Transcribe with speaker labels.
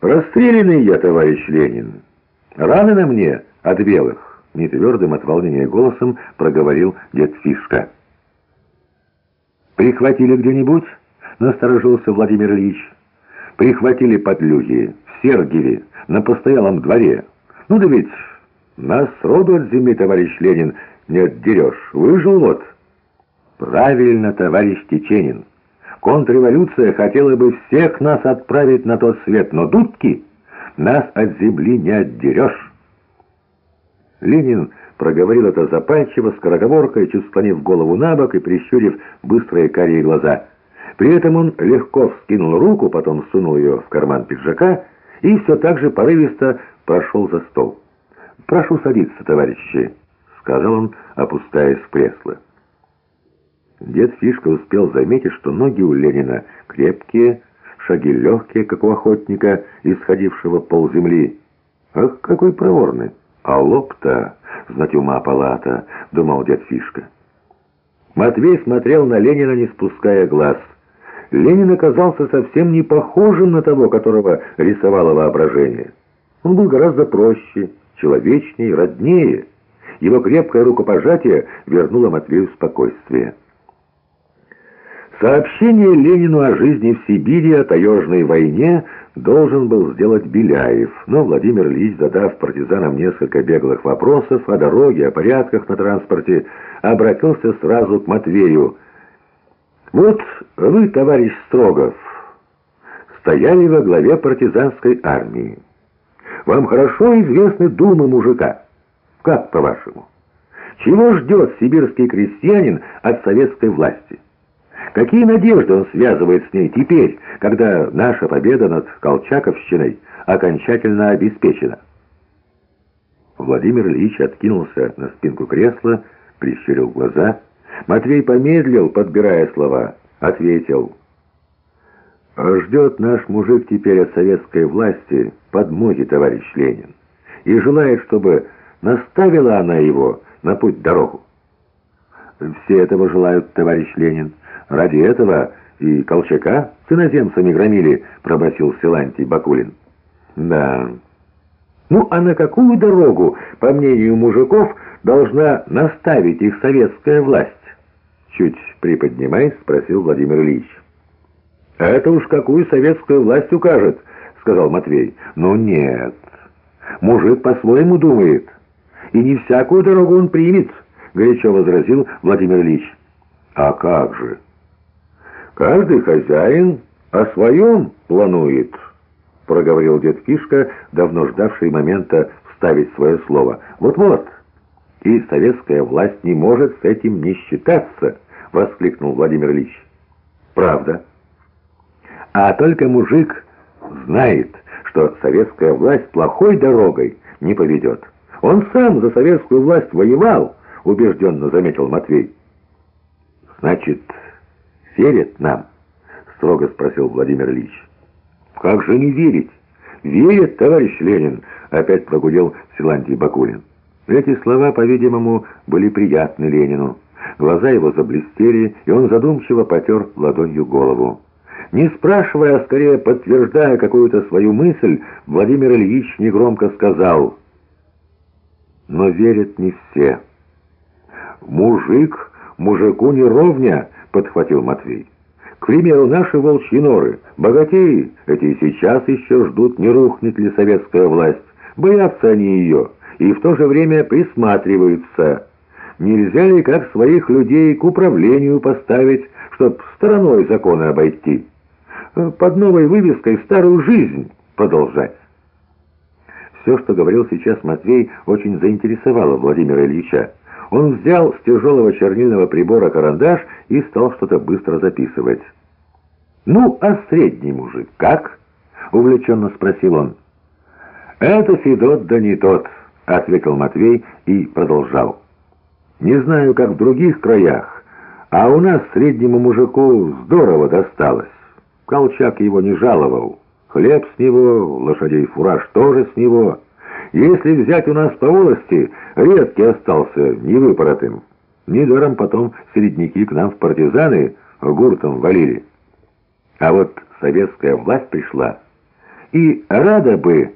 Speaker 1: Расстрелянный я, товарищ Ленин. Раны на мне от белых, нетвердым от волнения голосом проговорил дед Фишка. «Прихватили где-нибудь?» — насторожился Владимир Ильич. «Прихватили подлюги в Сергиеве, на постоялом дворе. Ну да ведь нас роду от земли, товарищ Ленин, не отдерешь. Выжил вот». «Правильно, товарищ Теченин. Контрреволюция хотела бы всех нас отправить на тот свет, но дудки нас от земли не отдерешь». Ленин проговорил это запальчиво, скороговоркой, чуть склонив голову на бок и прищурив быстрые карие глаза. При этом он легко вскинул руку, потом сунул ее в карман пиджака и все так же порывисто прошел за стол. «Прошу садиться, товарищи», — сказал он, опускаясь в кресло. Дед Фишка успел заметить, что ноги у Ленина крепкие, шаги легкие, как у охотника, исходившего полземли. Ах, какой проворный! А лоб-то, знать ума палата, думал дед Фишка. Матвей смотрел на Ленина, не спуская глаз. Ленин оказался совсем не похожим на того, которого рисовало воображение. Он был гораздо проще, человечнее, роднее. Его крепкое рукопожатие вернуло Матвею спокойствие. Сообщение Ленину о жизни в Сибири, о таежной войне должен был сделать Беляев, но Владимир Ильич, задав партизанам несколько беглых вопросов о дороге, о порядках на транспорте, обратился сразу к Матвею. «Вот вы, товарищ Строгов, стояли во главе партизанской армии. Вам хорошо известны думы мужика. Как, по-вашему? Чего ждет сибирский крестьянин от советской власти?» Какие надежды он связывает с ней теперь, когда наша победа над Колчаковщиной окончательно обеспечена? Владимир Ильич откинулся на спинку кресла, прищурил глаза. Матвей помедлил, подбирая слова, ответил. «Ждет наш мужик теперь от советской власти подмоги, товарищ Ленин, и желает, чтобы наставила она его на путь дорогу». «Все этого желают, товарищ Ленин». Ради этого и Колчака с иноземцами громили, пробасил Силантий Бакулин. Да. Ну, а на какую дорогу, по мнению мужиков, должна наставить их советская власть? Чуть приподнимаясь, спросил Владимир Ильич. «Это уж какую советскую власть укажет», — сказал Матвей. «Ну нет, мужик по-своему думает, и не всякую дорогу он примет», — горячо возразил Владимир Ильич. «А как же?» «Каждый хозяин о своем планует», — проговорил дед Фишка, давно ждавший момента вставить свое слово. «Вот-вот, и советская власть не может с этим не считаться», — воскликнул Владимир Ильич. «Правда. А только мужик знает, что советская власть плохой дорогой не поведет. Он сам за советскую власть воевал», — убежденно заметил Матвей. «Значит...» верят нам?» — строго спросил Владимир Ильич. «Как же не верить?» «Верят, товарищ Ленин!» — опять прогудел Силантий Бакулин. Эти слова, по-видимому, были приятны Ленину. Глаза его заблестели, и он задумчиво потер ладонью голову. Не спрашивая, а скорее подтверждая какую-то свою мысль, Владимир Ильич негромко сказал «Но верят не все. Мужик мужику не ровня», — подхватил Матвей. «К примеру, наши волчьи норы, богатеи, эти сейчас еще ждут, не рухнет ли советская власть. Боятся они ее и в то же время присматриваются. Нельзя ли как своих людей к управлению поставить, чтоб стороной законы обойти? Под новой вывеской старую жизнь продолжать». Все, что говорил сейчас Матвей, очень заинтересовало Владимира Ильича. Он взял с тяжелого чернильного прибора карандаш и стал что-то быстро записывать. «Ну, а средний мужик как?» — увлеченно спросил он. «Это Федот, да не тот», — ответил Матвей и продолжал. «Не знаю, как в других краях, а у нас среднему мужику здорово досталось. Колчак его не жаловал. Хлеб с него, лошадей фураж тоже с него». Если взять у нас по волости, редкий остался невыпоротым. Недаром потом середняки к нам в партизаны гуртом валили. А вот советская власть пришла, и рада бы